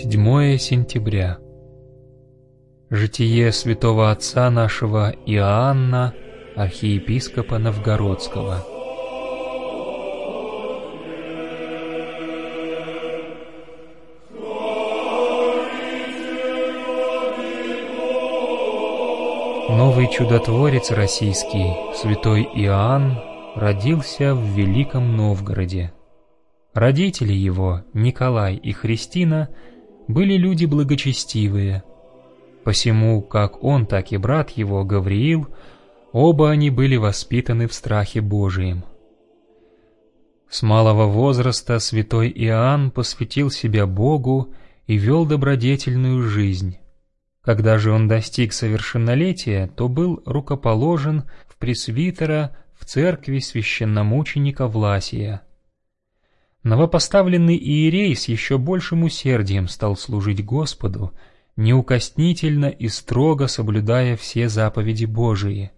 7 сентября. Житие святого отца нашего Иоанна, архиепископа Новгородского. Новый чудотворец российский, святой Иоанн, родился в Великом Новгороде. Родители его, Николай и Христина, были люди благочестивые. Посему, как он, так и брат его, Гавриил, оба они были воспитаны в страхе Божием. С малого возраста святой Иоанн посвятил себя Богу и вел добродетельную жизнь. Когда же он достиг совершеннолетия, то был рукоположен в пресвитера в церкви священномученика Власия. Новопоставленный иерей с еще большим усердием стал служить Господу, неукоснительно и строго соблюдая все заповеди Божии.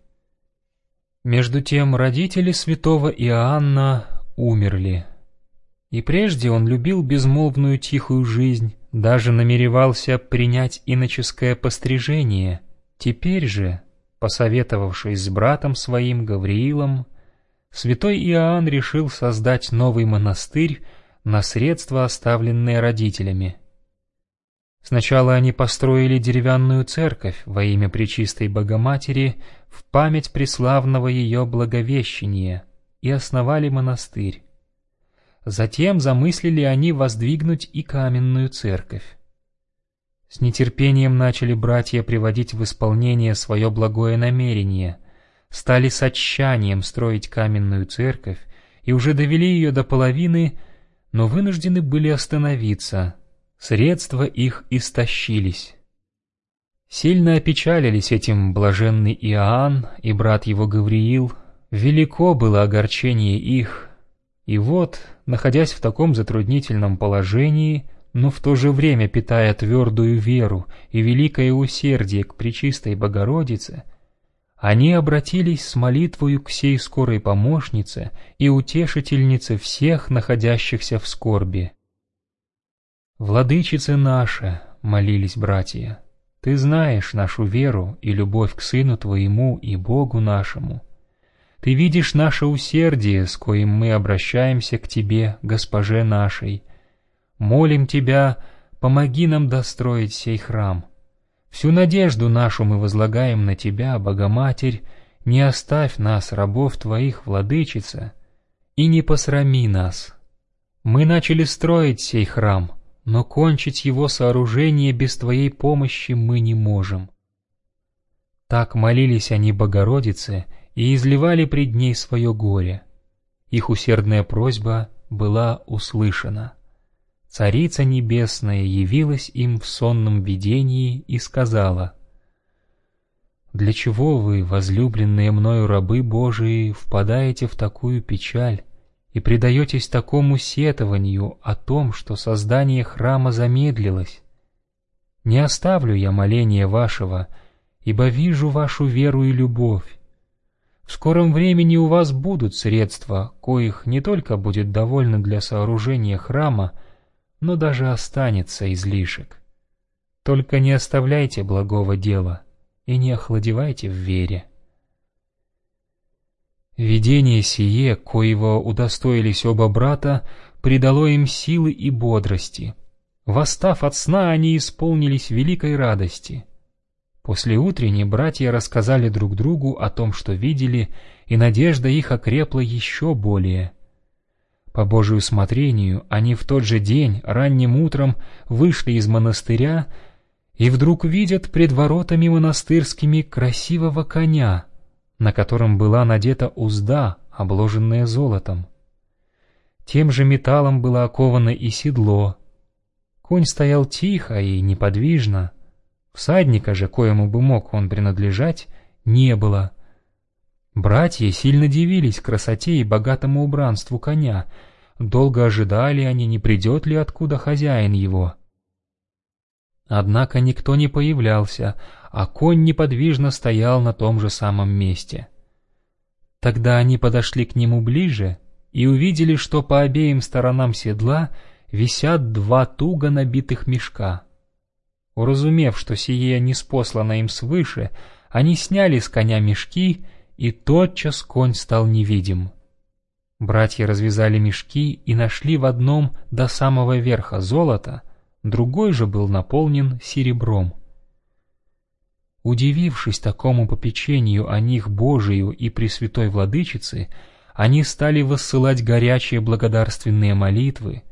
Между тем родители святого Иоанна умерли. И прежде он любил безмолвную тихую жизнь, даже намеревался принять иноческое пострижение. Теперь же, посоветовавшись с братом своим Гавриилом, святой Иоанн решил создать новый монастырь на средства, оставленные родителями. Сначала они построили деревянную церковь во имя Пречистой Богоматери в память преславного ее благовещения и основали монастырь. Затем замыслили они воздвигнуть и каменную церковь. С нетерпением начали братья приводить в исполнение свое благое намерение — стали с отчаянием строить каменную церковь и уже довели ее до половины, но вынуждены были остановиться, средства их истощились. Сильно опечалились этим блаженный Иоанн и брат его Гавриил, велико было огорчение их, и вот, находясь в таком затруднительном положении, но в то же время питая твердую веру и великое усердие к Пречистой Богородице, они обратились с молитвою к сей скорой помощнице и утешительнице всех находящихся в скорби. «Владычица наша», — молились братья, — «ты знаешь нашу веру и любовь к Сыну Твоему и Богу нашему. Ты видишь наше усердие, с коим мы обращаемся к Тебе, Госпоже нашей. Молим Тебя, помоги нам достроить сей храм» Всю надежду нашу мы возлагаем на Тебя, Богоматерь, не оставь нас, рабов Твоих, Владычица, и не посрами нас. Мы начали строить сей храм, но кончить его сооружение без Твоей помощи мы не можем. Так молились они Богородице и изливали пред ней свое горе. Их усердная просьба была услышана. Царица Небесная явилась им в сонном видении и сказала, «Для чего вы, возлюбленные мною рабы Божии, впадаете в такую печаль и предаетесь такому сетованию о том, что создание храма замедлилось? Не оставлю я моления вашего, ибо вижу вашу веру и любовь. В скором времени у вас будут средства, коих не только будет довольно для сооружения храма, но даже останется излишек. Только не оставляйте благого дела и не охладевайте в вере. Видение сие, коего удостоились оба брата, придало им силы и бодрости. Восстав от сна, они исполнились великой радости. После утренней братья рассказали друг другу о том, что видели, и надежда их окрепла еще более — по Божию смотрению они в тот же день, ранним утром, вышли из монастыря и вдруг видят пред воротами монастырскими красивого коня, на котором была надета узда, обложенная золотом. Тем же металлом было оковано и седло. Конь стоял тихо и неподвижно. Всадника же, коему бы мог он принадлежать, не было — Братья сильно дивились красоте и богатому убранству коня. Долго ожидали они, не придет ли откуда хозяин его. Однако никто не появлялся, а конь неподвижно стоял на том же самом месте. Тогда они подошли к нему ближе и увидели, что по обеим сторонам седла висят два туго набитых мешка. Уразумев, что сие не спослано им свыше, они сняли с коня мешки, и тотчас конь стал невидим. Братья развязали мешки и нашли в одном до самого верха золото, другой же был наполнен серебром. Удивившись такому попечению о них Божию и Пресвятой Владычицы, они стали воссылать горячие благодарственные молитвы.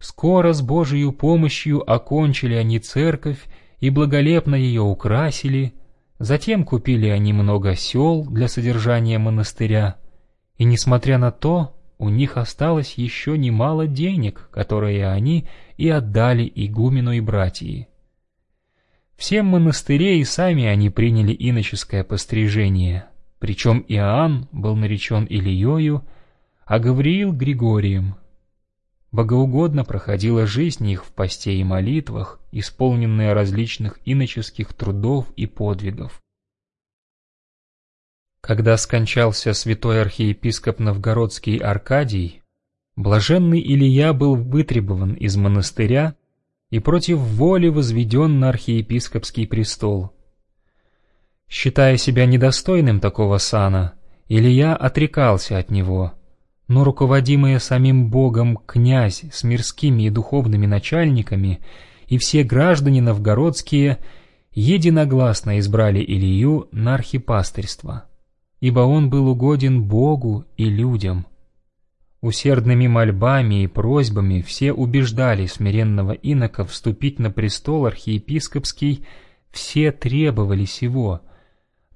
Скоро с Божией помощью окончили они церковь и благолепно ее украсили, затем купили они много сел для содержания монастыря, и, несмотря на то, у них осталось еще немало денег, которые они и отдали игумену и братьи. Всем монастыре и сами они приняли иноческое пострижение, причем Иоанн был наречен Ильею, а Гавриил — Григорием. Богоугодно проходила жизнь их в посте и молитвах, исполненная различных иноческих трудов и подвигов. Когда скончался святой архиепископ Новгородский Аркадий, блаженный Илья был вытребован из монастыря и против воли возведен на архиепископский престол. Считая себя недостойным такого сана, Илья отрекался от него, но руководимые самим Богом князь с мирскими и духовными начальниками и все граждане новгородские единогласно избрали Илью на архипастырство, ибо он был угоден Богу и людям — Усердными мольбами и просьбами все убеждали смиренного инока вступить на престол архиепископский, все требовали сего.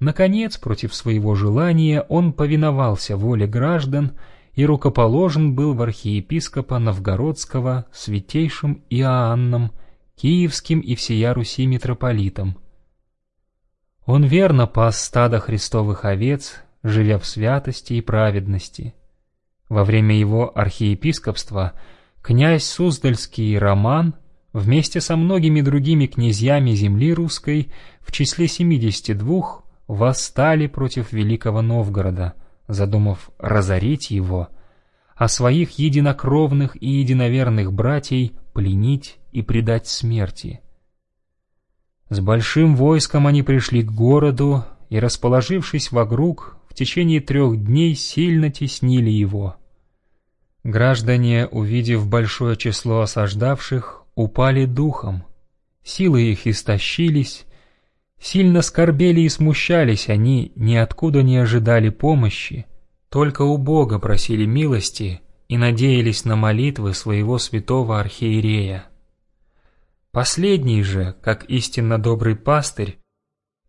Наконец, против своего желания, он повиновался воле граждан и рукоположен был в архиепископа Новгородского святейшим Иоанном, киевским и всея Руси митрополитом. Он верно пас стадо христовых овец, живя в святости и праведности — во время его архиепископства князь Суздальский Роман вместе со многими другими князьями земли русской в числе 72 восстали против Великого Новгорода, задумав разорить его, а своих единокровных и единоверных братьей пленить и предать смерти. С большим войском они пришли к городу и, расположившись вокруг, в течение трех дней сильно теснили его. Граждане, увидев большое число осаждавших, упали духом, силы их истощились, сильно скорбели и смущались они, ниоткуда не ожидали помощи, только у Бога просили милости и надеялись на молитвы своего святого архиерея. Последний же, как истинно добрый пастырь,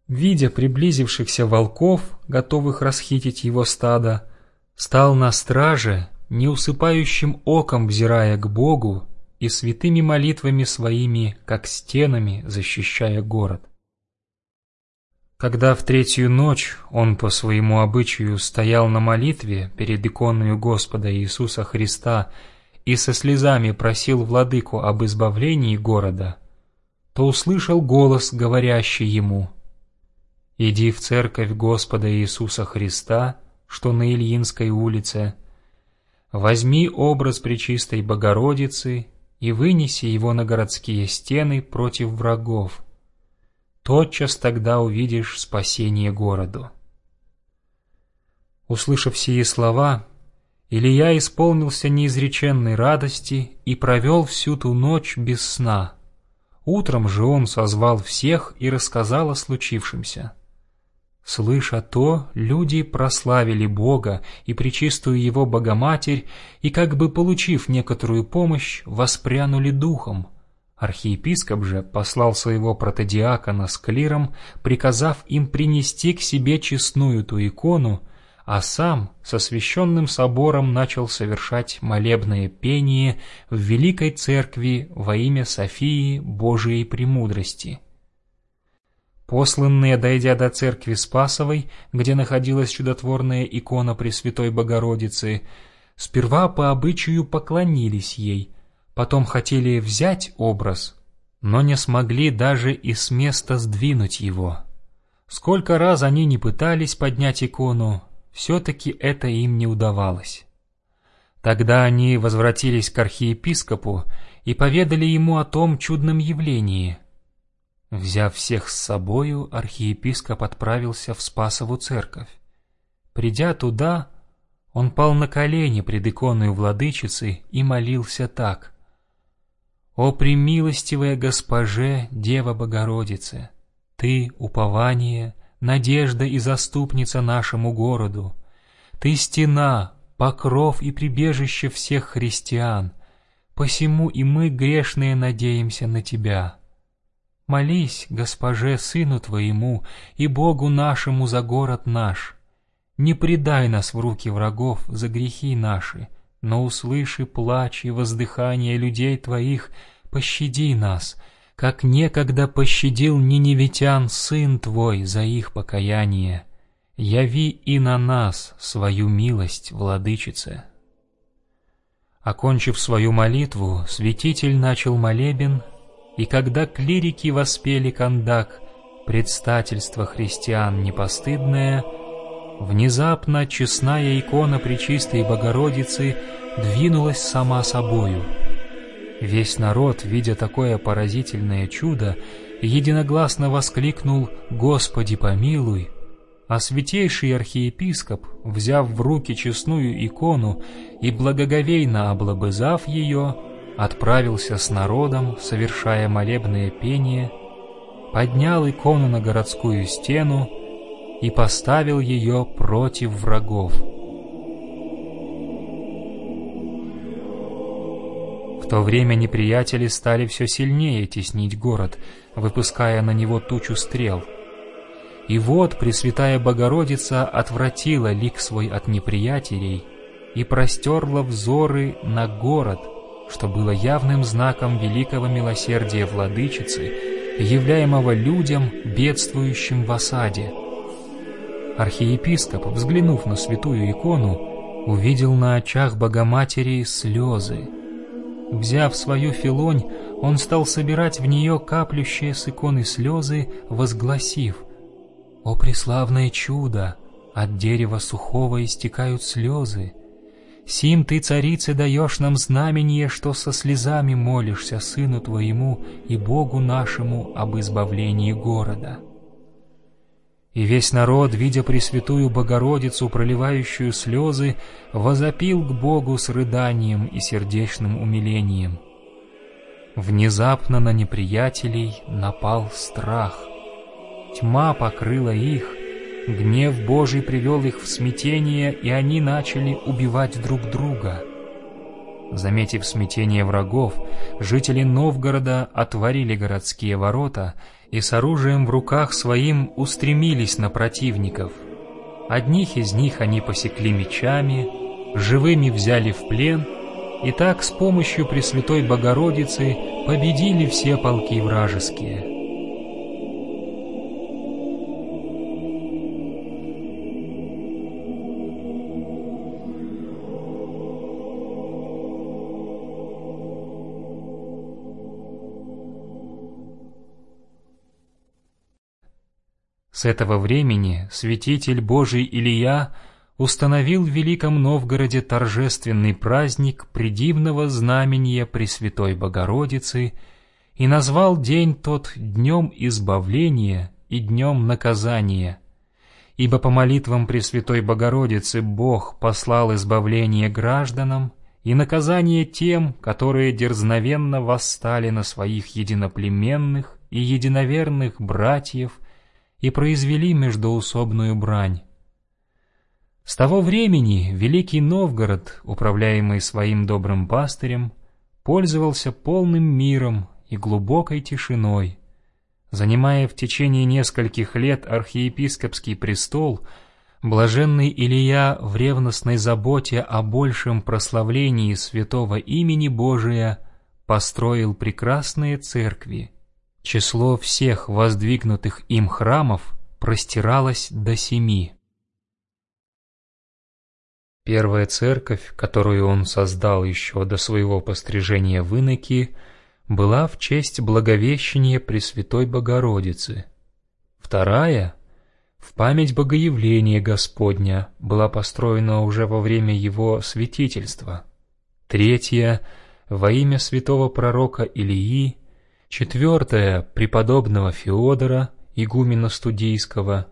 видя приблизившихся волков, готовых расхитить его стадо, стал на страже неусыпающим оком взирая к Богу и святыми молитвами своими, как стенами, защищая город. Когда в третью ночь он по своему обычаю стоял на молитве перед иконою Господа Иисуса Христа и со слезами просил владыку об избавлении города, то услышал голос, говорящий ему «Иди в церковь Господа Иисуса Христа, что на Ильинской улице, Возьми образ Пречистой Богородицы и вынеси его на городские стены против врагов. Тотчас тогда увидишь спасение городу. Услышав сие слова, Илья исполнился неизреченной радости и провел всю ту ночь без сна. Утром же он созвал всех и рассказал о случившемся. Слыша то, люди прославили Бога и причистую Его Богоматерь, и как бы получив некоторую помощь, воспрянули духом. Архиепископ же послал своего протодиакона с клиром, приказав им принести к себе честную ту икону, а сам со священным собором начал совершать молебное пение в Великой Церкви во имя Софии Божией Премудрости. Посланные, дойдя до церкви Спасовой, где находилась чудотворная икона Пресвятой Богородицы, сперва по обычаю поклонились ей, потом хотели взять образ, но не смогли даже и с места сдвинуть его. Сколько раз они не пытались поднять икону, все-таки это им не удавалось. Тогда они возвратились к архиепископу и поведали ему о том чудном явлении. Взяв всех с собою, архиепископ отправился в Спасову церковь. Придя туда, он пал на колени пред иконой владычицы и молился так. «О премилостивая госпоже, Дева Богородице, Ты — упование, надежда и заступница нашему городу, Ты — стена, покров и прибежище всех христиан, посему и мы, грешные, надеемся на Тебя». Молись, госпоже, сыну твоему и Богу нашему за город наш, не предай нас в руки врагов за грехи наши, но услыши плач и воздыхание людей Твоих, пощади нас, как некогда пощадил ниневитян Сын Твой за их покаяние. Яви и на нас свою милость, Владычице. Окончив свою молитву, святитель начал молебен, и когда клирики воспели кандак, предстательство христиан непостыдное — Внезапно честная икона Пречистой Богородицы двинулась сама собою. Весь народ, видя такое поразительное чудо, единогласно воскликнул «Господи помилуй!», а святейший архиепископ, взяв в руки честную икону и благоговейно облобызав ее, отправился с народом, совершая молебное пение, поднял икону на городскую стену и поставил ее против врагов. В то время неприятели стали все сильнее теснить город, выпуская на него тучу стрел. И вот Пресвятая Богородица отвратила лик свой от неприятелей и простерла взоры на город, что было явным знаком великого милосердия Владычицы, являемого людям, бедствующим в осаде. Архиепископ, взглянув на святую икону, увидел на очах Богоматери слезы. Взяв свою филонь, он стал собирать в нее каплющие с иконы слезы, возгласив «О преславное чудо! От дерева сухого истекают слезы! Сим ты, царице, даешь нам знамение, что со слезами молишься Сыну Твоему и Богу нашему об избавлении города». И весь народ, видя Пресвятую Богородицу, проливающую слезы, возопил к Богу с рыданием и сердечным умилением. Внезапно на неприятелей напал страх. Тьма покрыла их, гнев Божий привел их в смятение, и они начали убивать друг друга. Заметив смятение врагов, жители Новгорода отворили городские ворота — и с оружием в руках своим устремились на противников. Одних из них они посекли мечами, живыми взяли в плен, и так с помощью Пресвятой Богородицы победили все полки вражеские. С этого времени святитель Божий Илья установил в Великом Новгороде торжественный праздник предивного знамения Пресвятой Богородицы и назвал день тот днем избавления и днем наказания. Ибо по молитвам Пресвятой Богородицы Бог послал избавление гражданам и наказание тем, которые дерзновенно восстали на своих единоплеменных и единоверных братьев – и произвели междоусобную брань. С того времени Великий Новгород, управляемый своим добрым пастырем, пользовался полным миром и глубокой тишиной. Занимая в течение нескольких лет архиепископский престол, блаженный Илья в ревностной заботе о большем прославлении святого имени Божия построил прекрасные церкви, Число всех воздвигнутых им храмов простиралось до семи. Первая церковь, которую он создал еще до своего пострижения в иноки, была в честь Благовещения Пресвятой Богородицы. Вторая — в память Богоявления Господня была построена уже во время его святительства. Третья — во имя святого пророка Илии, четвертое — преподобного Феодора, игумена Студийского,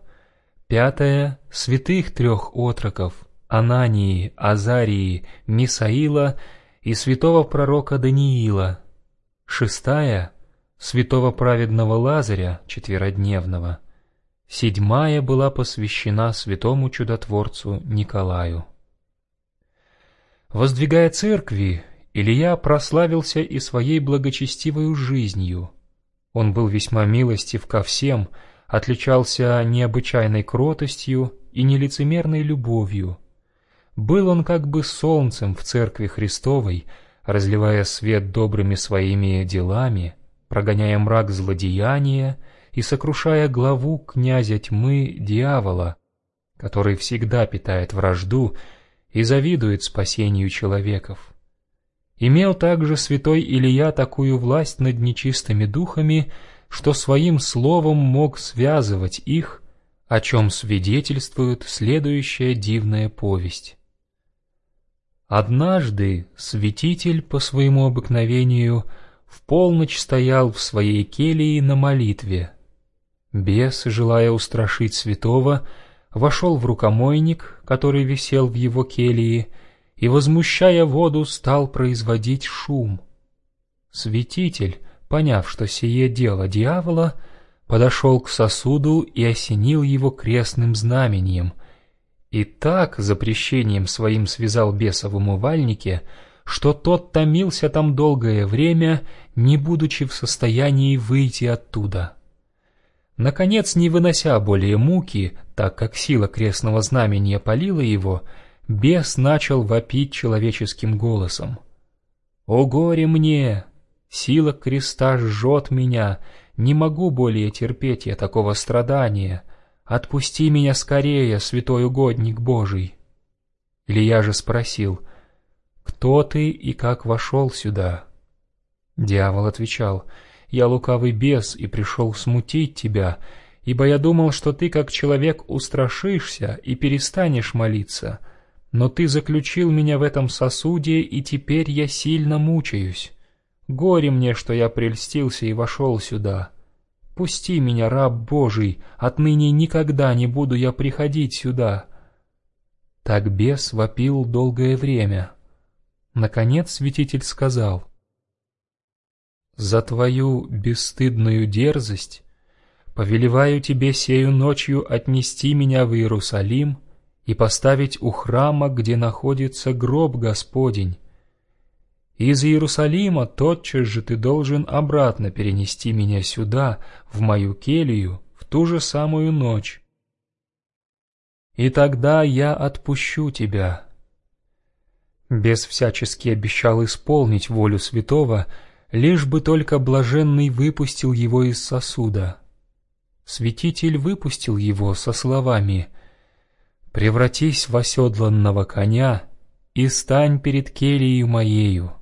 пятое — святых трех отроков Анании, Азарии, Мисаила и святого пророка Даниила, шестая — святого праведного Лазаря, четверодневного, седьмая была посвящена святому чудотворцу Николаю. Воздвигая церкви, Илья прославился и своей благочестивой жизнью. Он был весьма милостив ко всем, отличался необычайной кротостью и нелицемерной любовью. Был он как бы солнцем в церкви Христовой, разливая свет добрыми своими делами, прогоняя мрак злодеяния и сокрушая главу князя тьмы дьявола, который всегда питает вражду и завидует спасению человеков. Имел также святой Илья такую власть над нечистыми духами, что своим словом мог связывать их, о чем свидетельствует следующая дивная повесть. Однажды святитель по своему обыкновению в полночь стоял в своей келье на молитве. Бес, желая устрашить святого, вошел в рукомойник, который висел в его келье, и, возмущая воду, стал производить шум. Святитель, поняв, что сие дело дьявола, подошел к сосуду и осенил его крестным знамением, и так запрещением своим связал беса в умывальнике, что тот томился там долгое время, не будучи в состоянии выйти оттуда. Наконец, не вынося более муки, так как сила крестного знамения полила его, бес начал вопить человеческим голосом. «О горе мне! Сила креста жжет меня, не могу более терпеть я такого страдания. Отпусти меня скорее, святой угодник Божий!» Илья же спросил, «Кто ты и как вошел сюда?» Дьявол отвечал, — я лукавый бес и пришел смутить тебя, ибо я думал, что ты, как человек, устрашишься и перестанешь молиться. Но ты заключил меня в этом сосуде, и теперь я сильно мучаюсь. Горе мне, что я прельстился и вошел сюда. Пусти меня, раб Божий, отныне никогда не буду я приходить сюда». Так бес вопил долгое время. Наконец святитель сказал, за твою бесстыдную дерзость повелеваю тебе сею ночью отнести меня в Иерусалим и поставить у храма, где находится гроб Господень. Из Иерусалима тотчас же ты должен обратно перенести меня сюда, в мою келью, в ту же самую ночь. И тогда я отпущу тебя». Бес всячески обещал исполнить волю святого, лишь бы только блаженный выпустил его из сосуда. Святитель выпустил его со словами «Превратись в оседланного коня и стань перед келией моею».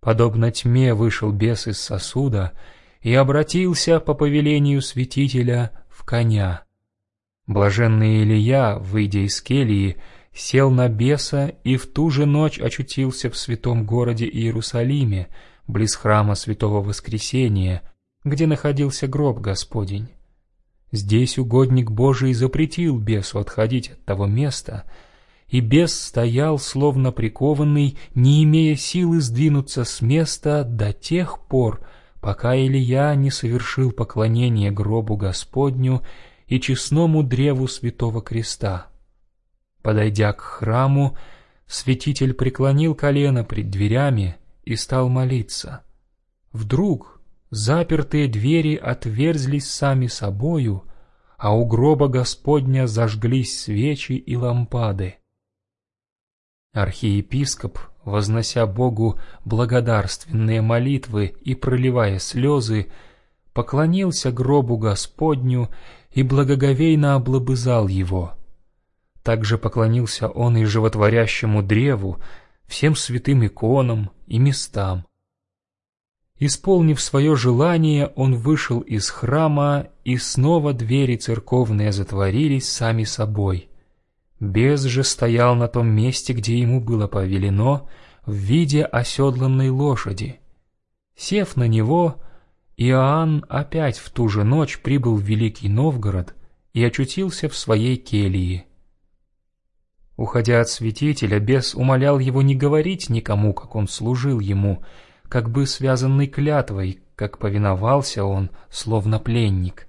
Подобно тьме вышел бес из сосуда и обратился по повелению святителя в коня. Блаженный Илья, выйдя из келии, сел на беса и в ту же ночь очутился в святом городе Иерусалиме, близ храма Святого Воскресения, где находился гроб Господень. Здесь угодник Божий запретил бесу отходить от того места, и бес стоял, словно прикованный, не имея силы сдвинуться с места до тех пор, пока Илья не совершил поклонение гробу Господню и честному древу Святого Креста. Подойдя к храму, святитель преклонил колено пред дверями и стал молиться. Вдруг запертые двери отверзлись сами собою, а у гроба Господня зажглись свечи и лампады. Архиепископ, вознося Богу благодарственные молитвы и проливая слезы, поклонился гробу Господню и благоговейно облобызал его. Также поклонился он и животворящему древу, всем святым иконам и местам. Исполнив свое желание, он вышел из храма, и снова двери церковные затворились сами собой. Без же стоял на том месте, где ему было повелено, в виде оседланной лошади. Сев на него, Иоанн опять в ту же ночь прибыл в Великий Новгород и очутился в своей келье. Уходя от святителя, бес умолял его не говорить никому, как он служил ему, как бы связанный клятвой, как повиновался он, словно пленник.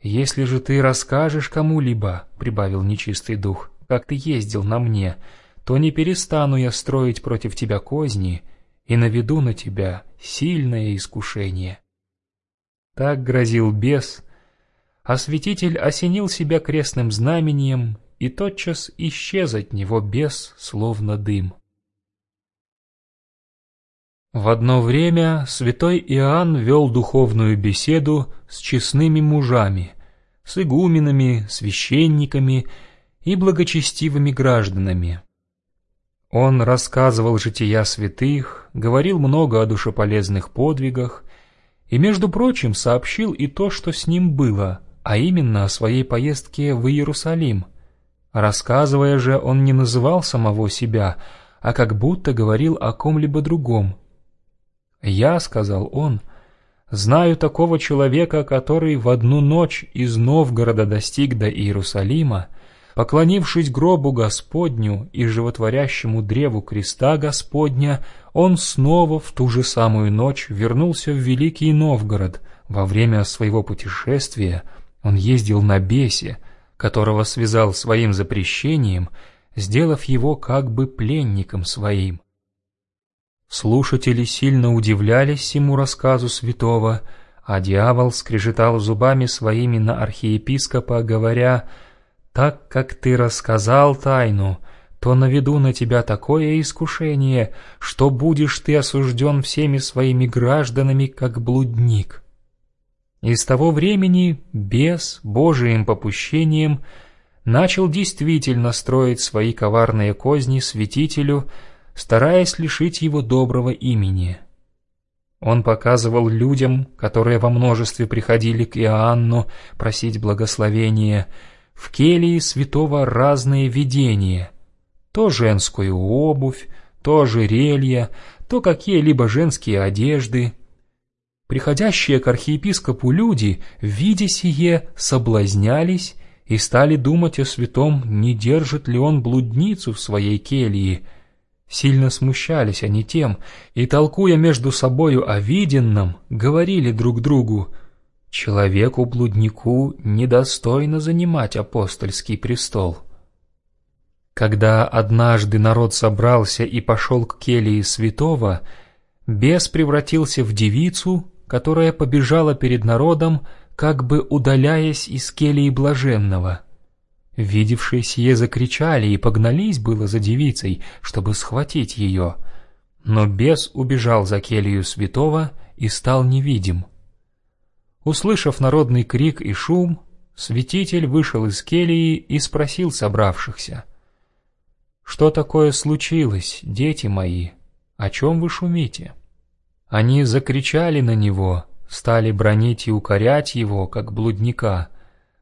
«Если же ты расскажешь кому-либо, — прибавил нечистый дух, — как ты ездил на мне, то не перестану я строить против тебя козни и наведу на тебя сильное искушение». Так грозил бес, а святитель осенил себя крестным знамением и тотчас исчез от него бес, словно дым. В одно время святой Иоанн вел духовную беседу с честными мужами, с игуменами, священниками и благочестивыми гражданами. Он рассказывал жития святых, говорил много о душеполезных подвигах и, между прочим, сообщил и то, что с ним было, а именно о своей поездке в Иерусалим – Рассказывая же, он не называл самого себя, а как будто говорил о ком-либо другом. «Я», — сказал он, — «знаю такого человека, который в одну ночь из Новгорода достиг до Иерусалима, поклонившись гробу Господню и животворящему древу креста Господня, он снова в ту же самую ночь вернулся в Великий Новгород. Во время своего путешествия он ездил на бесе, которого связал своим запрещением, сделав его как бы пленником своим. Слушатели сильно удивлялись всему рассказу святого, а дьявол скрежетал зубами своими на архиепископа, говоря, «Так как ты рассказал тайну, то наведу на тебя такое искушение, что будешь ты осужден всеми своими гражданами, как блудник». И с того времени бес, Божиим попущением, начал действительно строить свои коварные козни святителю, стараясь лишить его доброго имени. Он показывал людям, которые во множестве приходили к Иоанну просить благословения, в келии святого разные видения, то женскую обувь, то ожерелья, то какие-либо женские одежды — Приходящие к архиепископу люди, видя сие, соблазнялись и стали думать о святом, не держит ли он блудницу в своей келье. Сильно смущались они тем, и, толкуя между собою о виденном, говорили друг другу, «Человеку-блуднику недостойно занимать апостольский престол». Когда однажды народ собрался и пошел к келье святого, бес превратился в девицу, которая побежала перед народом, как бы удаляясь из келии блаженного. Видевшие сие закричали и погнались было за девицей, чтобы схватить ее. Но бес убежал за келью святого и стал невидим. Услышав народный крик и шум, святитель вышел из келии и спросил собравшихся. «Что такое случилось, дети мои? О чем вы шумите?» Они закричали на него, стали бронить и укорять его, как блудника,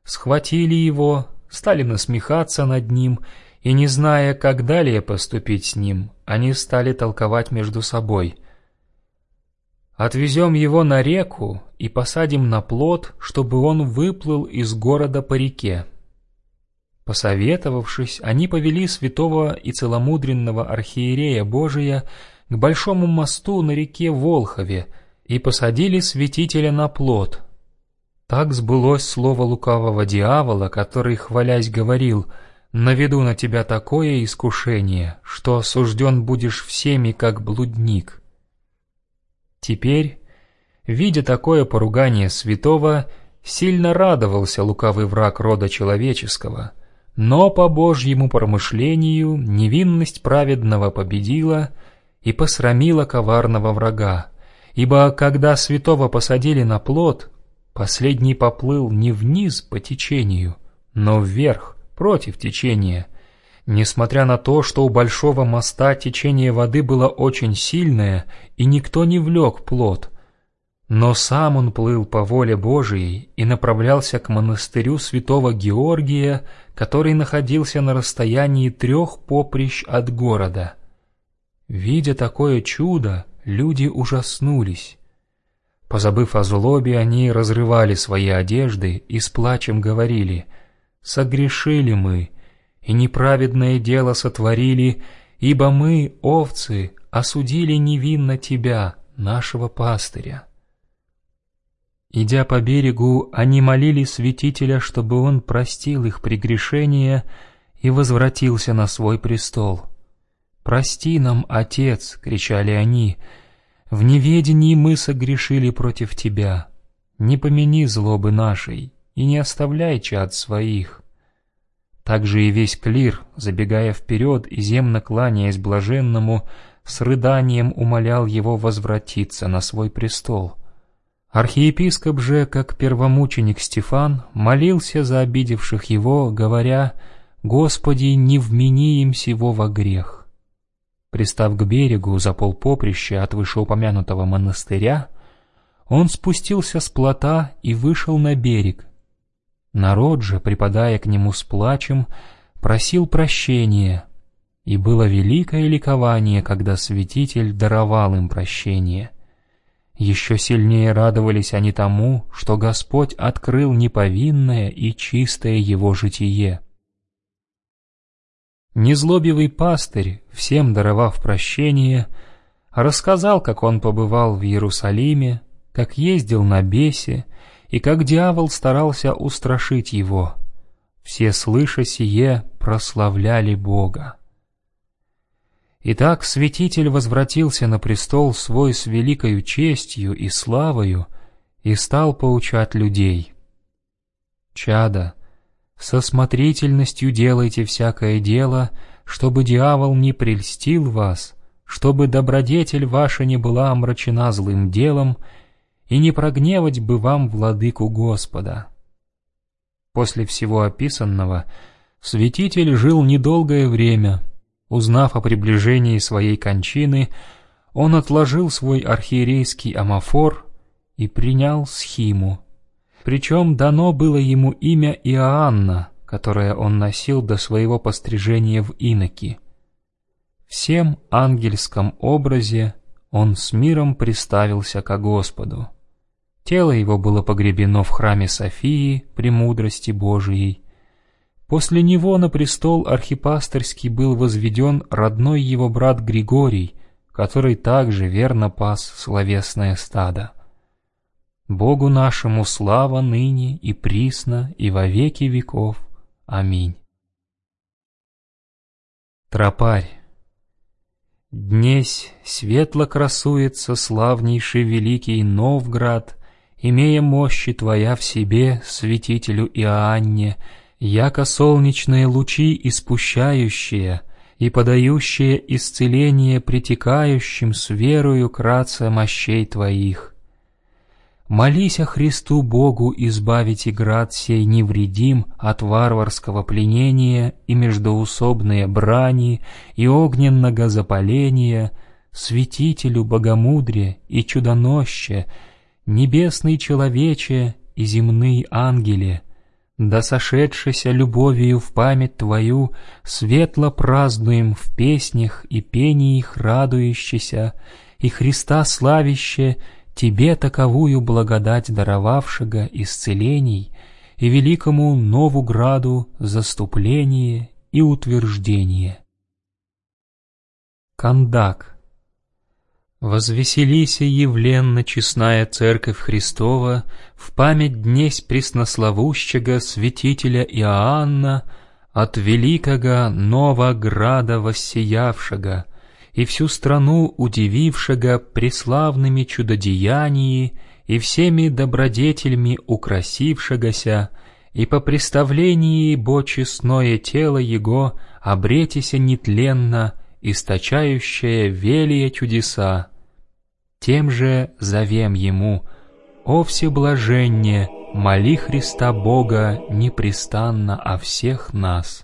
схватили его, стали насмехаться над ним, и, не зная, как далее поступить с ним, они стали толковать между собой. «Отвезем его на реку и посадим на плот, чтобы он выплыл из города по реке». Посоветовавшись, они повели святого и целомудренного архиерея Божия к большому мосту на реке Волхове и посадили святителя на плот. Так сбылось слово лукавого дьявола, который, хвалясь, говорил «Наведу на тебя такое искушение, что осужден будешь всеми, как блудник». Теперь, видя такое поругание святого, сильно радовался лукавый враг рода человеческого, но по Божьему промышлению невинность праведного победила — и посрамила коварного врага, ибо когда святого посадили на плот, последний поплыл не вниз по течению, но вверх, против течения. Несмотря на то, что у большого моста течение воды было очень сильное, и никто не влек плот, но сам он плыл по воле Божией и направлялся к монастырю святого Георгия, который находился на расстоянии трех поприщ от города — Видя такое чудо, люди ужаснулись. Позабыв о злобе, они разрывали свои одежды и с плачем говорили «Согрешили мы, и неправедное дело сотворили, ибо мы, овцы, осудили невинно Тебя, нашего пастыря». Идя по берегу, они молили святителя, чтобы он простил их прегрешения и возвратился на свой престол. «Прости нам, Отец!» — кричали они. «В неведении мы согрешили против Тебя. Не помяни злобы нашей и не оставляй чад своих». Также и весь клир, забегая вперед и земно кланяясь блаженному, с рыданием умолял его возвратиться на свой престол — Архиепископ же, как первомученик Стефан, молился за обидевших его, говоря «Господи, не вмени им сего во грех». Пристав к берегу за полпоприща от вышеупомянутого монастыря, он спустился с плота и вышел на берег. Народ же, припадая к нему с плачем, просил прощения, и было великое ликование, когда святитель даровал им прощение. Еще сильнее радовались они тому, что Господь открыл неповинное и чистое его житие. Незлобивый пастырь, всем даровав прощение, рассказал, как он побывал в Иерусалиме, как ездил на бесе и как дьявол старался устрашить его. Все, слыша сие, прославляли Бога. Итак, святитель возвратился на престол свой с великою честью и славою и стал поучать людей. Чада, со смотрительностью делайте всякое дело, чтобы дьявол не прельстил вас, чтобы добродетель ваша не была омрачена злым делом, и не прогневать бы вам владыку Господа. После всего описанного святитель жил недолгое время — Узнав о приближении своей кончины, он отложил свой архиерейский амафор и принял схиму. Причем дано было ему имя Иоанна, которое он носил до своего пострижения в иноки. Всем ангельском образе он с миром приставился ко Господу. Тело его было погребено в храме Софии, премудрости Божией, После него на престол архипасторский был возведен родной его брат Григорий, который также верно пас словесное стадо. Богу нашему слава ныне и присно и во веки веков. Аминь. Тропарь. Днесь светло красуется славнейший великий Новград, имея мощи Твоя в себе, святителю Иоанне, яко солнечные лучи испущающие и подающие исцеление притекающим с верою кратце мощей Твоих. Молись о Христу Богу избавить и град сей невредим от варварского пленения и междоусобные брани и огненного запаления, святителю богомудрия и чудоноще, небесный человече и земные ангеле — да сошедшися любовью в память Твою, Светло празднуем в песнях и пениях радующийся, И Христа славище, Тебе таковую благодать даровавшего исцелений, И великому Новуграду заступление и утверждение. Кандак Возвеселися, явленно честная Церковь Христова, В память днесь преснословущего святителя Иоанна, От великого Новограда воссиявшего, И всю страну удивившего преславными чудодеянии И всеми добродетельми украсившегося, И по представлении бо честное тело Его обретися нетленно, источающее велие чудеса, тем же зовем Ему, «О всеблаженне, моли Христа Бога непрестанно о всех нас».